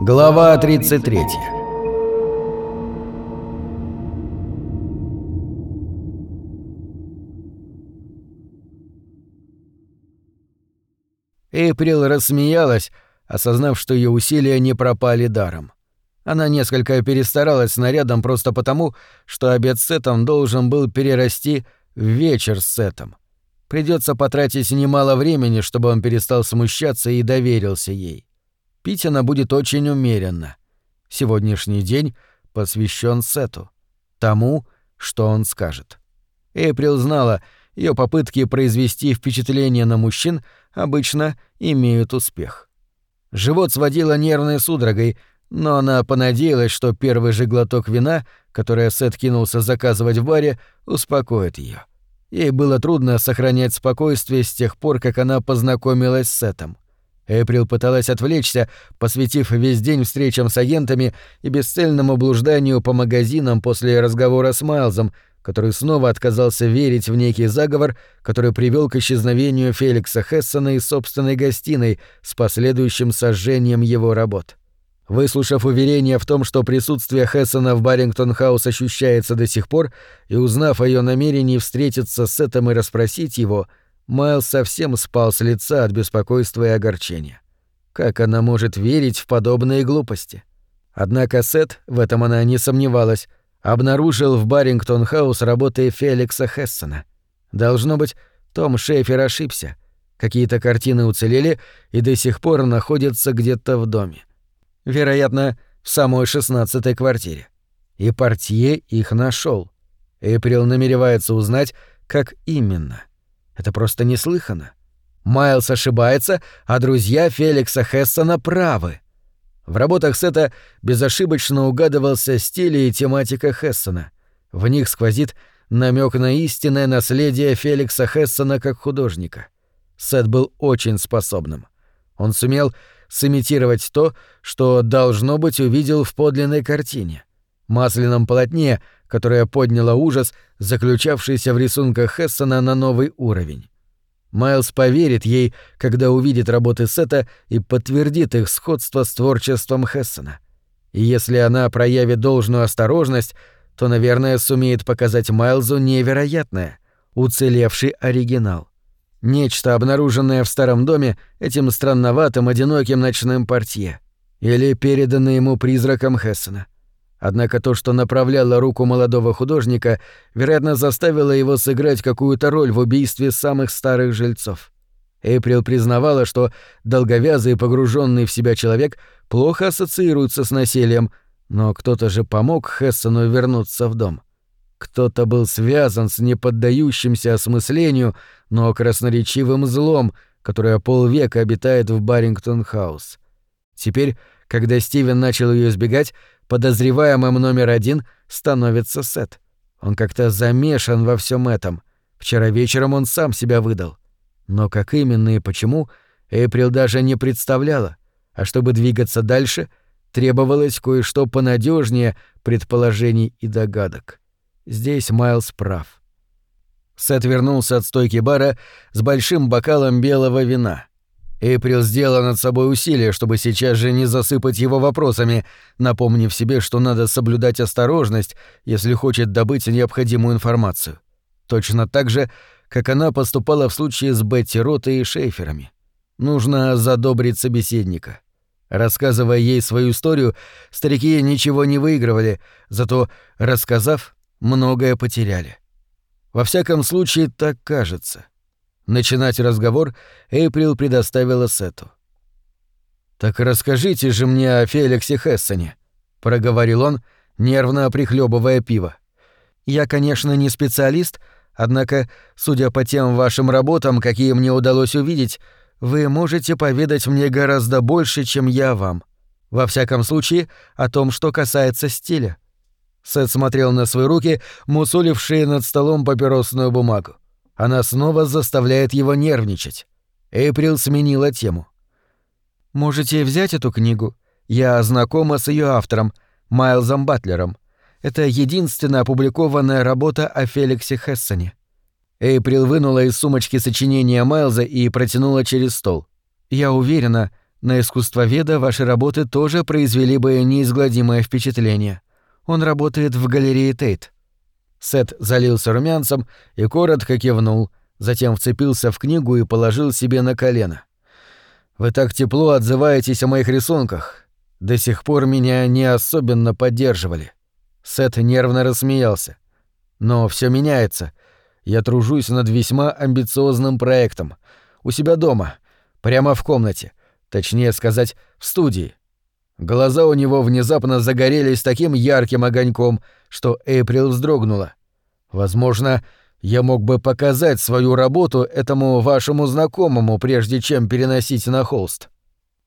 Глава 33 Эйприл рассмеялась, осознав, что ее усилия не пропали даром. Она несколько перестаралась с нарядом просто потому, что обед с Сетом должен был перерасти в вечер с Сетом. Придется потратить немало времени, чтобы он перестал смущаться и доверился ей. Пить она будет очень умеренно. Сегодняшний день посвящен Сету. Тому, что он скажет. Эйприл знала, ее попытки произвести впечатление на мужчин обычно имеют успех. Живот сводило нервной судорогой, но она понадеялась, что первый же глоток вина, которое Сет кинулся заказывать в баре, успокоит ее. Ей было трудно сохранять спокойствие с тех пор, как она познакомилась с Сетом. Эприл пыталась отвлечься, посвятив весь день встречам с агентами и бесцельному блужданию по магазинам после разговора с Майлзом, который снова отказался верить в некий заговор, который привел к исчезновению Феликса Хессона из собственной гостиной с последующим сожжением его работ. Выслушав уверение в том, что присутствие Хессона в Баррингтон-хаус ощущается до сих пор, и узнав о ее намерении встретиться с Сетом и расспросить его, Майлз совсем спал с лица от беспокойства и огорчения. Как она может верить в подобные глупости? Однако Сет, в этом она не сомневалась, обнаружил в Баррингтон-хаус работы Феликса Хессона. Должно быть, Том Шейфер ошибся. Какие-то картины уцелели и до сих пор находятся где-то в доме вероятно, в самой шестнадцатой квартире. И портье их нашел. Эприл намеревается узнать, как именно. Это просто неслыханно. Майлз ошибается, а друзья Феликса Хессона правы. В работах Сета безошибочно угадывался стиль и тематика Хессона. В них сквозит намек на истинное наследие Феликса Хессона как художника. Сет был очень способным. Он сумел сымитировать то, что, должно быть, увидел в подлинной картине. Масляном полотне, которое подняло ужас, заключавшийся в рисунках Хессона на новый уровень. Майлз поверит ей, когда увидит работы Сета и подтвердит их сходство с творчеством Хессона. И если она проявит должную осторожность, то, наверное, сумеет показать Майлзу невероятное — уцелевший оригинал. Нечто, обнаруженное в старом доме этим странноватым одиноким ночным портье. Или переданное ему призраком Хессена. Однако то, что направляло руку молодого художника, вероятно, заставило его сыграть какую-то роль в убийстве самых старых жильцов. Эйприл признавала, что долговязый и погруженный в себя человек плохо ассоциируется с насилием, но кто-то же помог Хессену вернуться в дом. Кто-то был связан с неподдающимся осмыслению, но красноречивым злом, которое полвека обитает в Баррингтон-хаус. Теперь, когда Стивен начал ее избегать, подозреваемым номер один становится Сет. Он как-то замешан во всем этом. Вчера вечером он сам себя выдал. Но как именно и почему, Эйприл даже не представляла. А чтобы двигаться дальше, требовалось кое-что понадежнее предположений и догадок. Здесь Майлз прав. Сет вернулся от стойки бара с большим бокалом белого вина. Эйприл сделала над собой усилие, чтобы сейчас же не засыпать его вопросами, напомнив себе, что надо соблюдать осторожность, если хочет добыть необходимую информацию. Точно так же, как она поступала в случае с Бетти Ротой и Шейферами. Нужно задобрить собеседника. Рассказывая ей свою историю, старики ничего не выигрывали, зато, рассказав, многое потеряли. Во всяком случае, так кажется. Начинать разговор Эйприл предоставила Сету. «Так расскажите же мне о Феликсе Хессоне», — проговорил он, нервно прихлебывая пиво. «Я, конечно, не специалист, однако, судя по тем вашим работам, какие мне удалось увидеть, вы можете поведать мне гораздо больше, чем я вам. Во всяком случае, о том, что касается стиля. Сет смотрел на свои руки, мусолившие над столом папиросную бумагу. Она снова заставляет его нервничать. Эйприл сменила тему. «Можете взять эту книгу? Я знакома с ее автором, Майлзом Батлером. Это единственная опубликованная работа о Феликсе Хессоне». Эйприл вынула из сумочки сочинения Майлза и протянула через стол. «Я уверена, на искусствоведа ваши работы тоже произвели бы неизгладимое впечатление. Он работает в галерее Тейт». Сет залился румянцем и коротко кивнул, затем вцепился в книгу и положил себе на колено. «Вы так тепло отзываетесь о моих рисунках. До сих пор меня не особенно поддерживали». Сет нервно рассмеялся. «Но все меняется. Я тружусь над весьма амбициозным проектом. У себя дома, прямо в комнате. Точнее сказать, в студии. Глаза у него внезапно загорелись таким ярким огоньком, что Эйприл вздрогнула. Возможно, я мог бы показать свою работу этому вашему знакомому, прежде чем переносить на холст.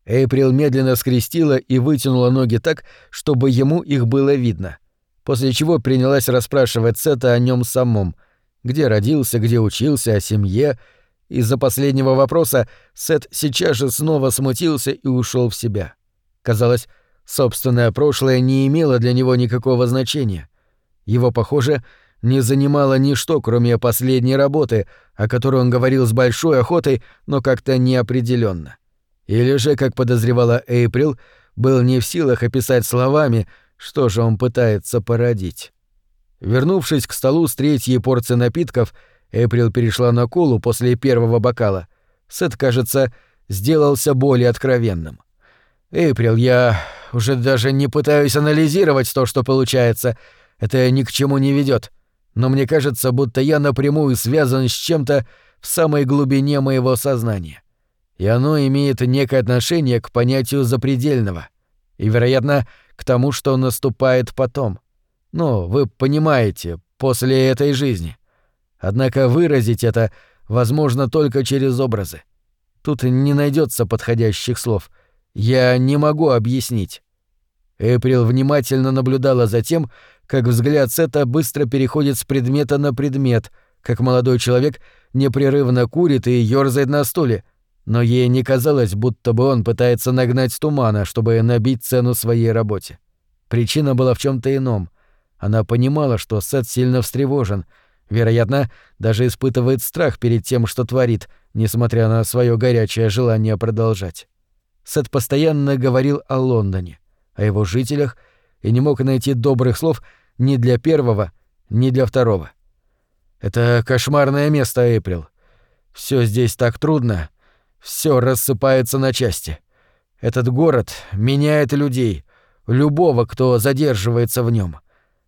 Эйприл медленно скрестила и вытянула ноги так, чтобы ему их было видно. После чего принялась расспрашивать Сета о нем самом. Где родился, где учился, о семье. Из-за последнего вопроса Сет сейчас же снова смутился и ушел в себя. Казалось, собственное прошлое не имело для него никакого значения. Его, похоже, не занимало ничто, кроме последней работы, о которой он говорил с большой охотой, но как-то неопределенно. Или же, как подозревала Эйприл, был не в силах описать словами, что же он пытается породить. Вернувшись к столу с третьей порцией напитков, Эйприл перешла на колу после первого бокала. Сет, кажется, сделался более откровенным. «Эйприл, я уже даже не пытаюсь анализировать то, что получается. Это ни к чему не ведет. Но мне кажется, будто я напрямую связан с чем-то в самой глубине моего сознания. И оно имеет некое отношение к понятию запредельного. И, вероятно, к тому, что наступает потом. Ну, вы понимаете, после этой жизни. Однако выразить это возможно только через образы. Тут не найдется подходящих слов — я не могу объяснить. Эприл внимательно наблюдала за тем, как взгляд Сета быстро переходит с предмета на предмет, как молодой человек непрерывно курит и ёрзает на стуле, но ей не казалось, будто бы он пытается нагнать тумана, чтобы набить цену своей работе. Причина была в чем то ином. Она понимала, что Сет сильно встревожен, вероятно, даже испытывает страх перед тем, что творит, несмотря на свое горячее желание продолжать. Сет постоянно говорил о Лондоне, о его жителях и не мог найти добрых слов ни для первого, ни для второго. Это кошмарное место, Эйприл. Все здесь так трудно, все рассыпается на части. Этот город меняет людей, любого, кто задерживается в нем.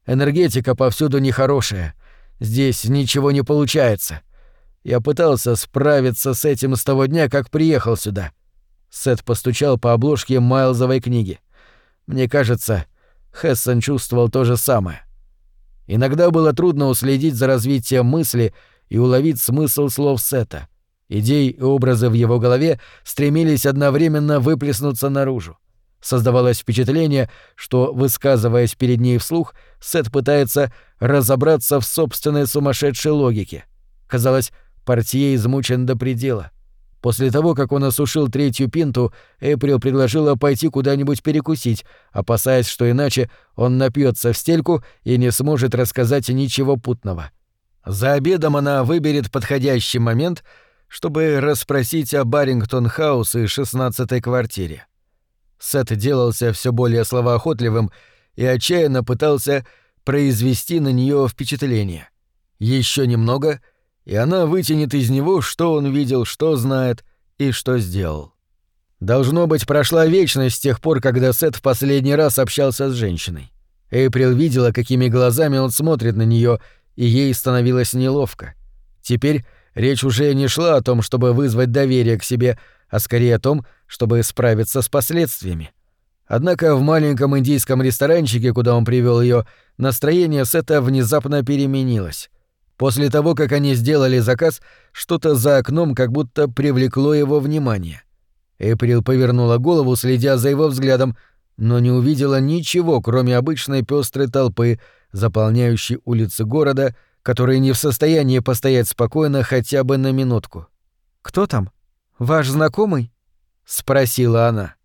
Энергетика повсюду нехорошая. Здесь ничего не получается. Я пытался справиться с этим с того дня, как приехал сюда. Сет постучал по обложке Майлзовой книги. Мне кажется, Хессон чувствовал то же самое. Иногда было трудно уследить за развитием мысли и уловить смысл слов Сета. Идеи и образы в его голове стремились одновременно выплеснуться наружу. Создавалось впечатление, что, высказываясь перед ней вслух, Сет пытается разобраться в собственной сумасшедшей логике. Казалось, портье измучен до предела. После того, как он осушил третью пинту, Эприл предложила пойти куда-нибудь перекусить, опасаясь, что иначе он напьется в стельку и не сможет рассказать ничего путного. За обедом она выберет подходящий момент, чтобы расспросить о Барингтон-хаус и шестнадцатой квартире. Сет делался все более словоохотливым и отчаянно пытался произвести на нее впечатление. Еще немного — и она вытянет из него, что он видел, что знает и что сделал. Должно быть, прошла вечность с тех пор, когда Сет в последний раз общался с женщиной. Эйприл видела, какими глазами он смотрит на нее, и ей становилось неловко. Теперь речь уже не шла о том, чтобы вызвать доверие к себе, а скорее о том, чтобы справиться с последствиями. Однако в маленьком индийском ресторанчике, куда он привел ее, настроение Сета внезапно переменилось. После того, как они сделали заказ, что-то за окном как будто привлекло его внимание. Эприл повернула голову, следя за его взглядом, но не увидела ничего, кроме обычной пестрой толпы, заполняющей улицы города, которые не в состоянии постоять спокойно хотя бы на минутку. «Кто там? Ваш знакомый?» — спросила она.